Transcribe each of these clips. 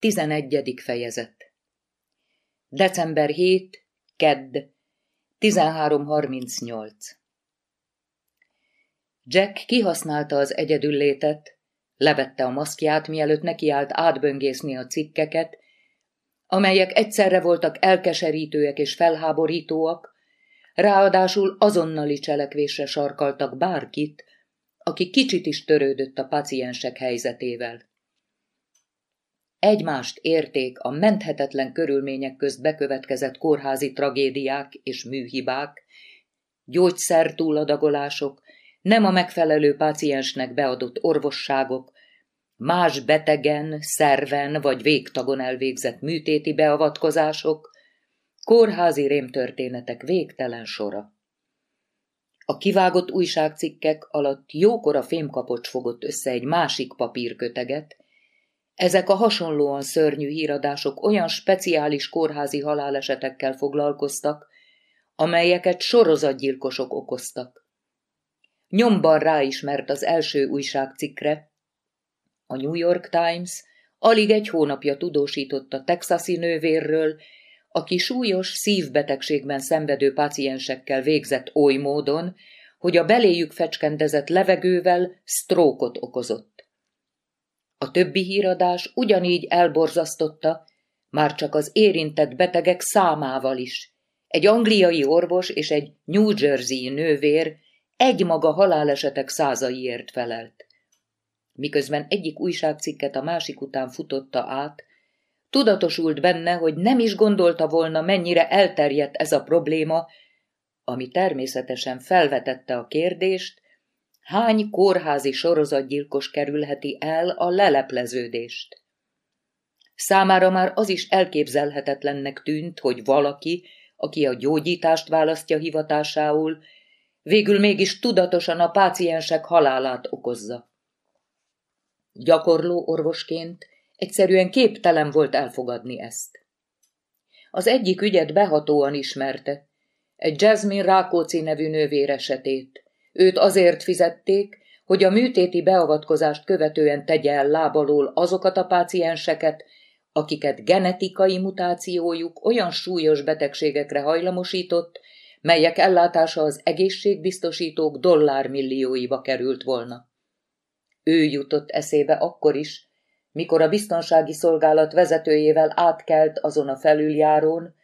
Tizenegyedik fejezet December 7, Kedd, 13.38 Jack kihasználta az egyedüllétet, levette a maszkját, mielőtt nekiállt átböngészni a cikkeket, amelyek egyszerre voltak elkeserítőek és felháborítóak, ráadásul azonnali cselekvésre sarkaltak bárkit, aki kicsit is törődött a paciensek helyzetével. Egymást érték a menthetetlen körülmények közt bekövetkezett kórházi tragédiák és műhibák, gyógyszertúladagolások, nem a megfelelő páciensnek beadott orvosságok, más betegen, szerven vagy végtagon elvégzett műtéti beavatkozások, kórházi rémtörténetek végtelen sora. A kivágott újságcikkek alatt jókora fémkapocs fogott össze egy másik papírköteget, ezek a hasonlóan szörnyű híradások olyan speciális kórházi halálesetekkel foglalkoztak, amelyeket sorozatgyilkosok okoztak. Nyomban ráismert az első újságcikkre. A New York Times alig egy hónapja tudósított a texasi nővérről, aki súlyos szívbetegségben szenvedő páciensekkel végzett oly módon, hogy a beléjük fecskendezett levegővel sztrókot okozott. A többi híradás ugyanígy elborzasztotta, már csak az érintett betegek számával is. Egy angliai orvos és egy New Jersey nővér egymaga halálesetek százaiért felelt. Miközben egyik újságcikket a másik után futotta át, tudatosult benne, hogy nem is gondolta volna, mennyire elterjedt ez a probléma, ami természetesen felvetette a kérdést, hány kórházi sorozatgyilkos kerülheti el a lelepleződést. Számára már az is elképzelhetetlennek tűnt, hogy valaki, aki a gyógyítást választja hivatásául, végül mégis tudatosan a páciensek halálát okozza. Gyakorló orvosként egyszerűen képtelen volt elfogadni ezt. Az egyik ügyet behatóan ismerte, egy Jasmine Rákóczi nevű nővér esetét, Őt azért fizették, hogy a műtéti beavatkozást követően tegye el lábalól azokat a pácienseket, akiket genetikai mutációjuk olyan súlyos betegségekre hajlamosított, melyek ellátása az egészségbiztosítók dollármillióiba került volna. Ő jutott eszébe akkor is, mikor a biztonsági szolgálat vezetőjével átkelt azon a felüljárón,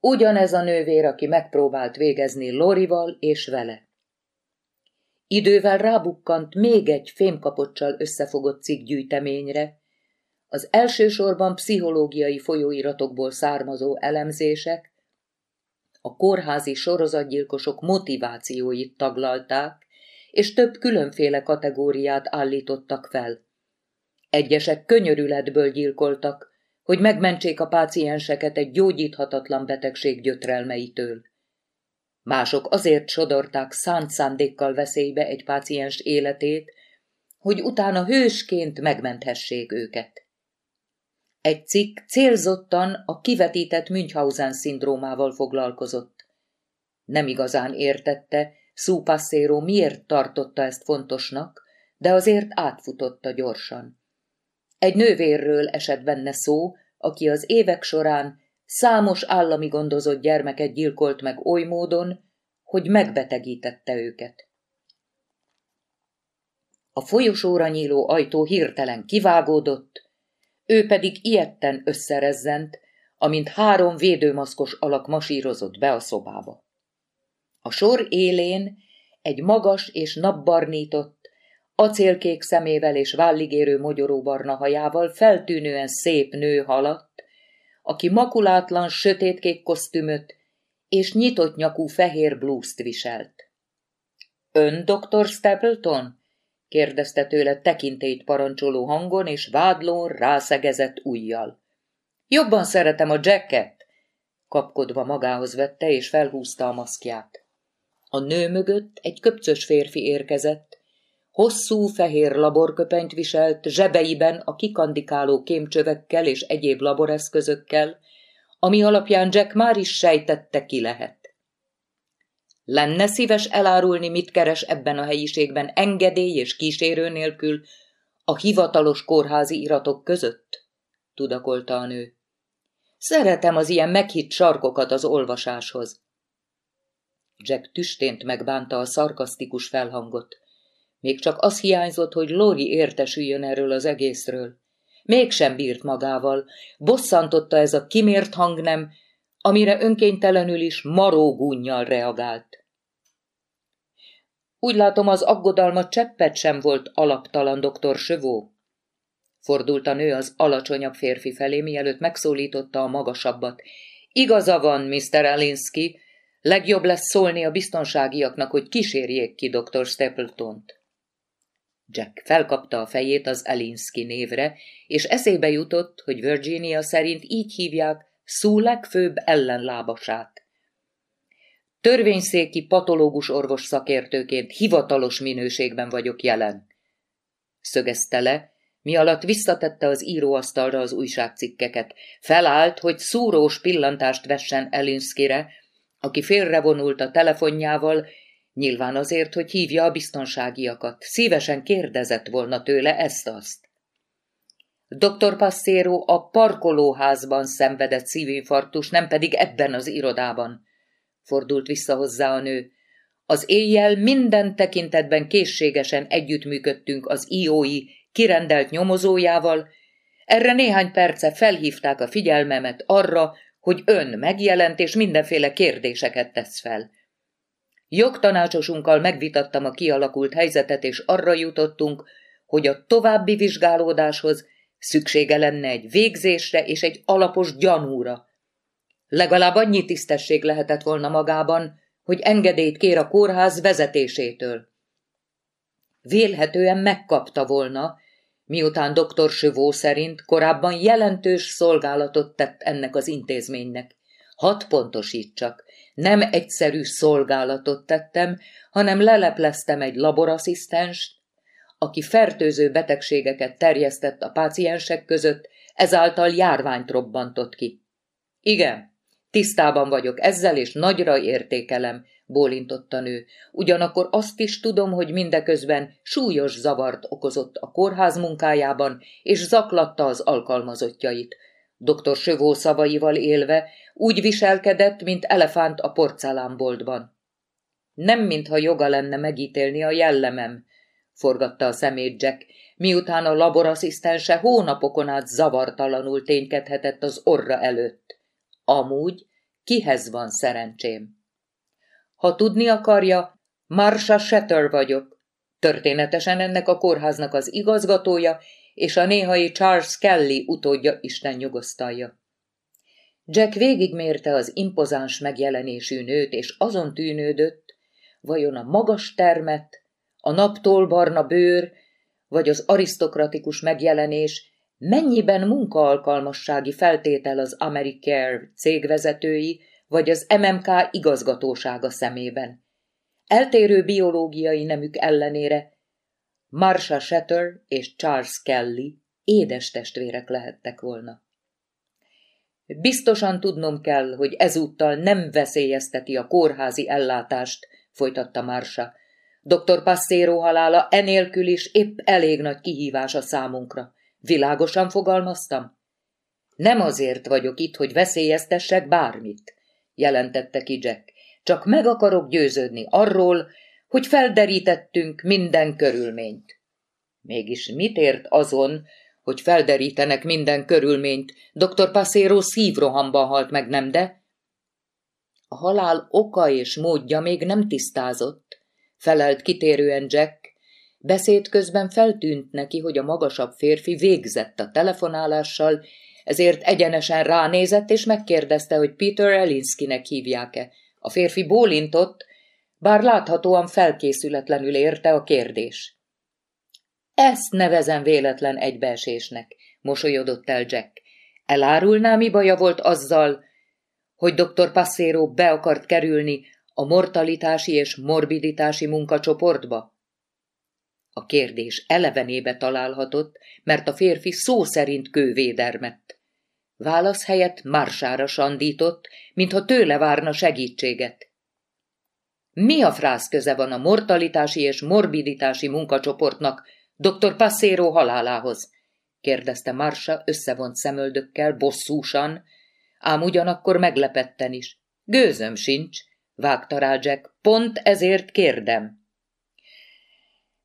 ugyanez a nővér, aki megpróbált végezni Lorival és vele. Idővel rábukkant még egy fémkapocsal összefogott cikkgyűjteményre, az elsősorban pszichológiai folyóiratokból származó elemzések, a kórházi sorozatgyilkosok motivációit taglalták, és több különféle kategóriát állítottak fel. Egyesek könyörületből gyilkoltak, hogy megmentsék a pácienseket egy gyógyíthatatlan betegség gyötrelmeitől. Mások azért sodorták szánt szándékkal veszélybe egy páciens életét, hogy utána hősként megmenthessék őket. Egy cikk célzottan a kivetített Münchhausen-szindrómával foglalkozott. Nem igazán értette, Passero miért tartotta ezt fontosnak, de azért átfutotta gyorsan. Egy nővérről esett benne szó, aki az évek során Számos állami gondozott gyermeket gyilkolt meg oly módon, hogy megbetegítette őket. A folyosóra nyíló ajtó hirtelen kivágódott, ő pedig ilyetten összerezzent, amint három védőmaszkos alak masírozott be a szobába. A sor élén egy magas és napbarnított, acélkék szemével és válligérő mogyoróbarna hajával feltűnően szép nő haladt, aki makulátlan sötétkék kosztümöt és nyitott nyakú fehér blúzt viselt. Ön dr. Stapleton? kérdezte tőle tekintélyt parancsoló hangon, és vádlón rászegezett ujjal. Jobban szeretem a jacket, kapkodva magához vette, és felhúzta a maszkját. A nő mögött egy köpcös férfi érkezett, Hosszú fehér laborköpenyt viselt, zsebeiben a kikandikáló kémcsövekkel és egyéb laboreszközökkel, ami alapján Jack már is sejtette ki lehet. Lenne szíves elárulni, mit keres ebben a helyiségben engedély és kísérő nélkül a hivatalos kórházi iratok között? tudakolta a nő. Szeretem az ilyen meghitt sarkokat az olvasáshoz. Jack tüstént megbánta a szarkasztikus felhangot. Még csak az hiányzott, hogy Lori értesüljön erről az egészről. Mégsem bírt magával, bosszantotta ez a kimért hangnem, amire önkéntelenül is marógúnyjal reagált. Úgy látom, az aggodalma cseppet sem volt alaptalan, doktor Sövó. Fordult a nő az alacsonyabb férfi felé, mielőtt megszólította a magasabbat. Igaza van, Mr. Alinsky, legjobb lesz szólni a biztonságiaknak, hogy kísérjék ki dr. Stapletont. Jack felkapta a fejét az Alinsky névre, és eszébe jutott, hogy Virginia szerint így hívják Szú legfőbb ellenlábasát. Törvényszéki patológus orvos szakértőként hivatalos minőségben vagyok jelen. Szögezte le, mi alatt visszatette az íróasztalra az újságcikkeket. Felállt, hogy szúrós pillantást vessen Elinszkire, aki félrevonult a telefonjával, nyilván azért, hogy hívja a biztonságiakat. Szívesen kérdezett volna tőle ezt-azt. Dr. Passero a parkolóházban szenvedett szívinfarktus, nem pedig ebben az irodában. Fordult vissza hozzá a nő. Az éjjel minden tekintetben készségesen együttműködtünk az IOI kirendelt nyomozójával, erre néhány perce felhívták a figyelmemet arra, hogy ön megjelent és mindenféle kérdéseket tesz fel. Jogtanácsosunkkal megvitattam a kialakult helyzetet, és arra jutottunk, hogy a további vizsgálódáshoz szüksége lenne egy végzésre és egy alapos gyanúra. Legalább annyi tisztesség lehetett volna magában, hogy engedélyt kér a kórház vezetésétől. Vélhetően megkapta volna, miután dr. Sövó szerint korábban jelentős szolgálatot tett ennek az intézménynek. Hat pontosítsak, nem egyszerű szolgálatot tettem, hanem lelepleztem egy laborasszisztenst, aki fertőző betegségeket terjesztett a páciensek között, ezáltal járványt robbantott ki. Igen, tisztában vagyok ezzel, és nagyra értékelem, bólintott nő. Ugyanakkor azt is tudom, hogy mindeközben súlyos zavart okozott a kórház munkájában, és zaklatta az alkalmazottjait. Dr. Sövó szavaival élve úgy viselkedett, mint elefánt a porcelánboltban. Nem mintha joga lenne megítélni a jellemem, forgatta a szemét Jack, miután a laborasszisztense hónapokon át zavartalanul ténykedhetett az orra előtt. Amúgy kihez van szerencsém? Ha tudni akarja, Marsha Shatter vagyok. Történetesen ennek a kórháznak az igazgatója, és a néhai Charles Kelly utódja Isten nyugosztalja. Jack végigmérte az impozáns megjelenésű nőt, és azon tűnődött, vajon a magas termet, a naptól barna bőr, vagy az arisztokratikus megjelenés mennyiben munkaalkalmassági feltétel az Americare cégvezetői, vagy az MMK igazgatósága szemében. Eltérő biológiai nemük ellenére Marsha Shatter és Charles Kelly édes testvérek lehettek volna. Biztosan tudnom kell, hogy ezúttal nem veszélyezteti a kórházi ellátást, folytatta Marsha. Dr. Passero halála enélkül is épp elég nagy kihívás a számunkra. Világosan fogalmaztam? Nem azért vagyok itt, hogy veszélyeztessek bármit jelentette ki Jack. Csak meg akarok győződni arról, hogy felderítettünk minden körülményt. Mégis mit ért azon, hogy felderítenek minden körülményt? Dr. Passero szívrohamban halt meg, nem de? A halál oka és módja még nem tisztázott, felelt kitérően Jack, Beszéd közben feltűnt neki, hogy a magasabb férfi végzett a telefonálással, ezért egyenesen ránézett, és megkérdezte, hogy Peter Elinskinek hívják-e. A férfi bólintott, bár láthatóan felkészületlenül érte a kérdés. Ezt nevezem véletlen egybeesésnek, mosolyodott el Jack. Elárulná, mi baja volt azzal, hogy dr. Passero be akart kerülni a mortalitási és morbiditási munkacsoportba? A kérdés elevenébe találhatott, mert a férfi szó szerint kővédermett. Válasz helyett marsára sandított, mintha tőle várna segítséget. Mi a frász köze van a mortalitási és morbiditási munkacsoportnak dr. Passero halálához? kérdezte Marsa összevont szemöldökkel, bosszúsan, ám ugyanakkor meglepetten is. Gőzöm sincs, vágta rá Jack, pont ezért kérdem.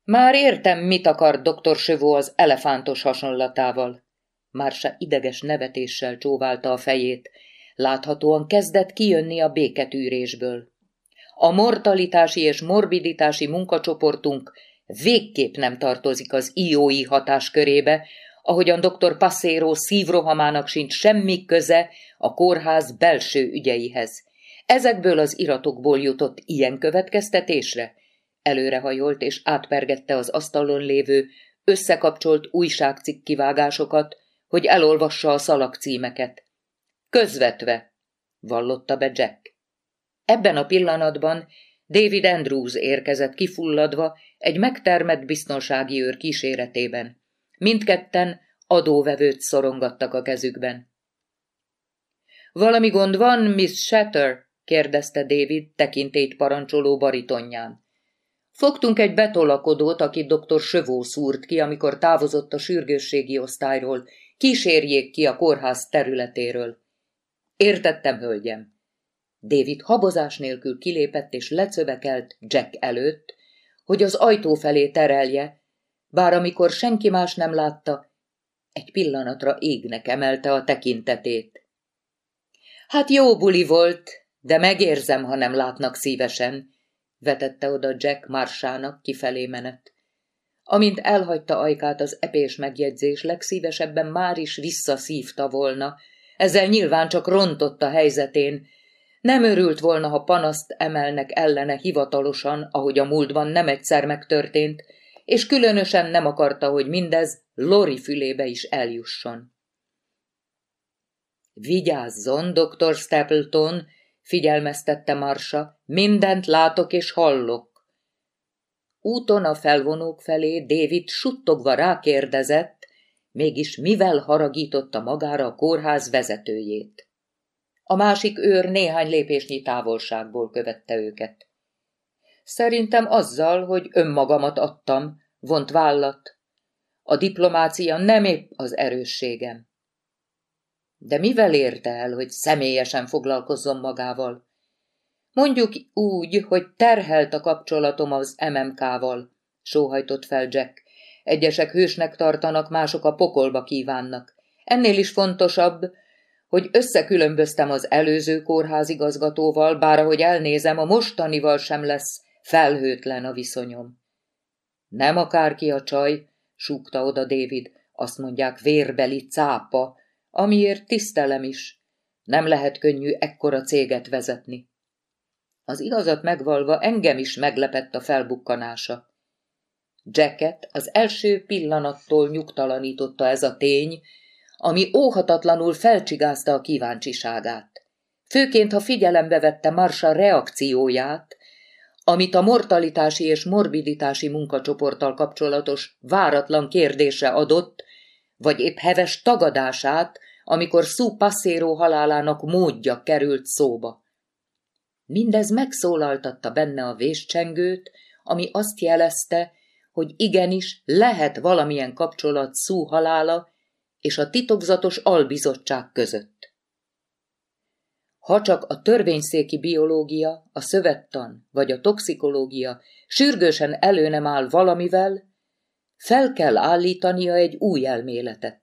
Már értem, mit akar dr. Sövó az elefántos hasonlatával. Mársa ideges nevetéssel csóválta a fejét. Láthatóan kezdett kijönni a béketűrésből. A mortalitási és morbiditási munkacsoportunk végképp nem tartozik az IOI hatáskörébe, ahogyan dr. Passero szívrohamának sincs semmi köze a kórház belső ügyeihez. Ezekből az iratokból jutott ilyen következtetésre? Előrehajolt és átpergette az asztalon lévő, összekapcsolt újságcikk kivágásokat, hogy elolvassa a szalagcímeket. Közvetve, vallotta be Jack. Ebben a pillanatban David Andrews érkezett kifulladva egy megtermett biztonsági őr kíséretében. Mindketten adóvevőt szorongattak a kezükben. Valami gond van, Miss Shatter? kérdezte David tekintélyt parancsoló baritonján. Fogtunk egy betolakodót, akit dr. Sövó szúrt ki, amikor távozott a sürgősségi osztályról. Kísérjék ki a kórház területéről. Értettem, hölgyem. David habozás nélkül kilépett és lecövekelt Jack előtt, hogy az ajtó felé terelje, bár amikor senki más nem látta, egy pillanatra égnek emelte a tekintetét. Hát jó buli volt, de megérzem, ha nem látnak szívesen, vetette oda Jack Marsának kifelé menet. Amint elhagyta ajkát az epés megjegyzés, legszívesebben már is visszaszívta volna, ezzel nyilván csak rontott a helyzetén, nem örült volna, ha panaszt emelnek ellene hivatalosan, ahogy a múltban nem egyszer megtörtént, és különösen nem akarta, hogy mindez Lori fülébe is eljusson. Vigyázzon, dr. Stapleton, figyelmeztette Marsa, mindent látok és hallok. Úton a felvonók felé David suttogva rákérdezett, mégis mivel haragította magára a kórház vezetőjét. A másik őr néhány lépésnyi távolságból követte őket. Szerintem azzal, hogy önmagamat adtam, vont vállat. A diplomácia nem épp az erősségem. De mivel érte el, hogy személyesen foglalkozzon magával? Mondjuk úgy, hogy terhelt a kapcsolatom az MMK-val, sóhajtott fel Jack. Egyesek hősnek tartanak, mások a pokolba kívánnak. Ennél is fontosabb, hogy összekülönböztem az előző kórházigazgatóval, bár ahogy elnézem, a mostanival sem lesz felhőtlen a viszonyom. Nem akárki a csaj, súgta oda David, azt mondják vérbeli cápa, amiért tisztelem is. Nem lehet könnyű ekkora céget vezetni. Az igazat megvalva engem is meglepett a felbukkanása. Jacket az első pillanattól nyugtalanította ez a tény, ami óhatatlanul felcsigázta a kíváncsiságát. Főként, ha figyelembe vette Marsa reakcióját, amit a mortalitási és morbiditási munkacsoporttal kapcsolatos váratlan kérdése adott, vagy épp heves tagadását, amikor Szú Passero halálának módja került szóba. Mindez megszólaltatta benne a véscsengőt, ami azt jelezte, hogy igenis lehet valamilyen kapcsolat Szú halála és a titokzatos albizottság között. Ha csak a törvényszéki biológia, a szövettan vagy a toxikológia sürgősen elő nem áll valamivel, fel kell állítania egy új elméletet.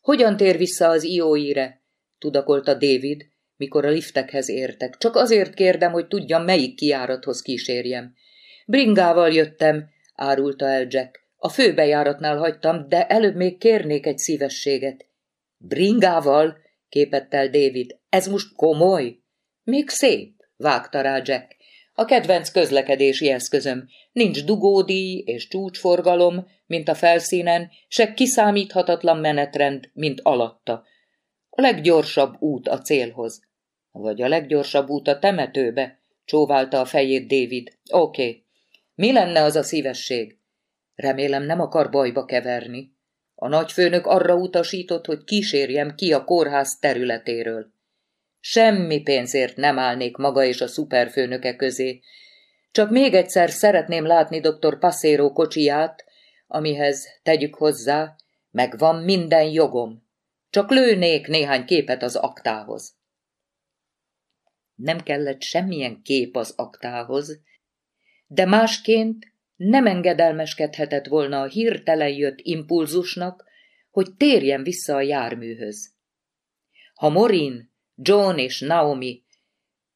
Hogyan tér vissza az ióire? tudakolta David, mikor a liftekhez értek. Csak azért kérdem, hogy tudjam, melyik kiárathoz kísérjem. Bringával jöttem, árulta el Jack. A főbejáratnál hagytam, de előbb még kérnék egy szívességet. Bringával? képett el David. Ez most komoly? Még szép, vágta rá Jack. A kedvenc közlekedési eszközöm. Nincs dugódíj és csúcsforgalom, mint a felszínen, se kiszámíthatatlan menetrend, mint alatta. A leggyorsabb út a célhoz. Vagy a leggyorsabb út a temetőbe, csóválta a fejét David. Oké. Okay. Mi lenne az a szívesség? Remélem nem akar bajba keverni. A nagyfőnök arra utasított, hogy kísérjem ki a kórház területéről. Semmi pénzért nem állnék maga és a szuperfőnöke közé. Csak még egyszer szeretném látni dr. Passero kocsiját, amihez, tegyük hozzá, Megvan minden jogom. Csak lőnék néhány képet az aktához. Nem kellett semmilyen kép az aktához, de másként nem engedelmeskedhetett volna a hirtelen jött impulzusnak, hogy térjen vissza a járműhöz. Ha Morin, John és Naomi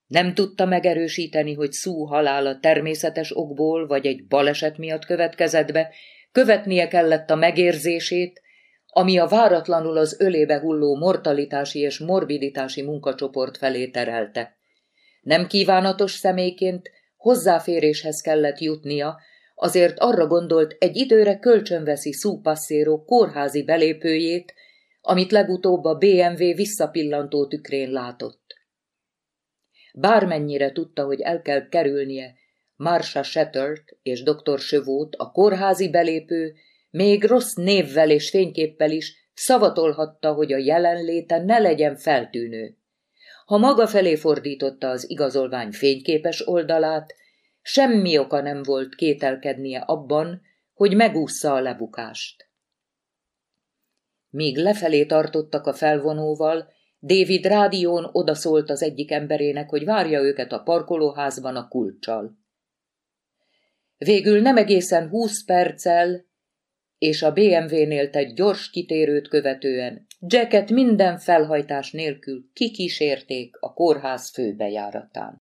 nem tudta megerősíteni, hogy Szú halála természetes okból vagy egy baleset miatt következett be, követnie kellett a megérzését, ami a váratlanul az ölébe hulló mortalitási és morbiditási munkacsoport felé terelte. Nem kívánatos személyként hozzáféréshez kellett jutnia, azért arra gondolt, egy időre kölcsönveszi Szúpasszéró kórházi belépőjét, amit legutóbb a BMW visszapillantó tükrén látott. Bármennyire tudta, hogy el kell kerülnie Marsha Shattert és dr. Sövót, a kórházi belépő, még rossz névvel és fényképpel is szavatolhatta, hogy a jelenléte ne legyen feltűnő. Ha maga felé fordította az igazolvány fényképes oldalát, semmi oka nem volt kételkednie abban, hogy megúszza a lebukást. Míg lefelé tartottak a felvonóval, David rádión odaszólt az egyik emberének, hogy várja őket a parkolóházban a kulcsal. Végül nem egészen húsz perccel, és a BMW-nél tett gyors kitérőt követően Jacket minden felhajtás nélkül kikísérték a kórház főbejáratán.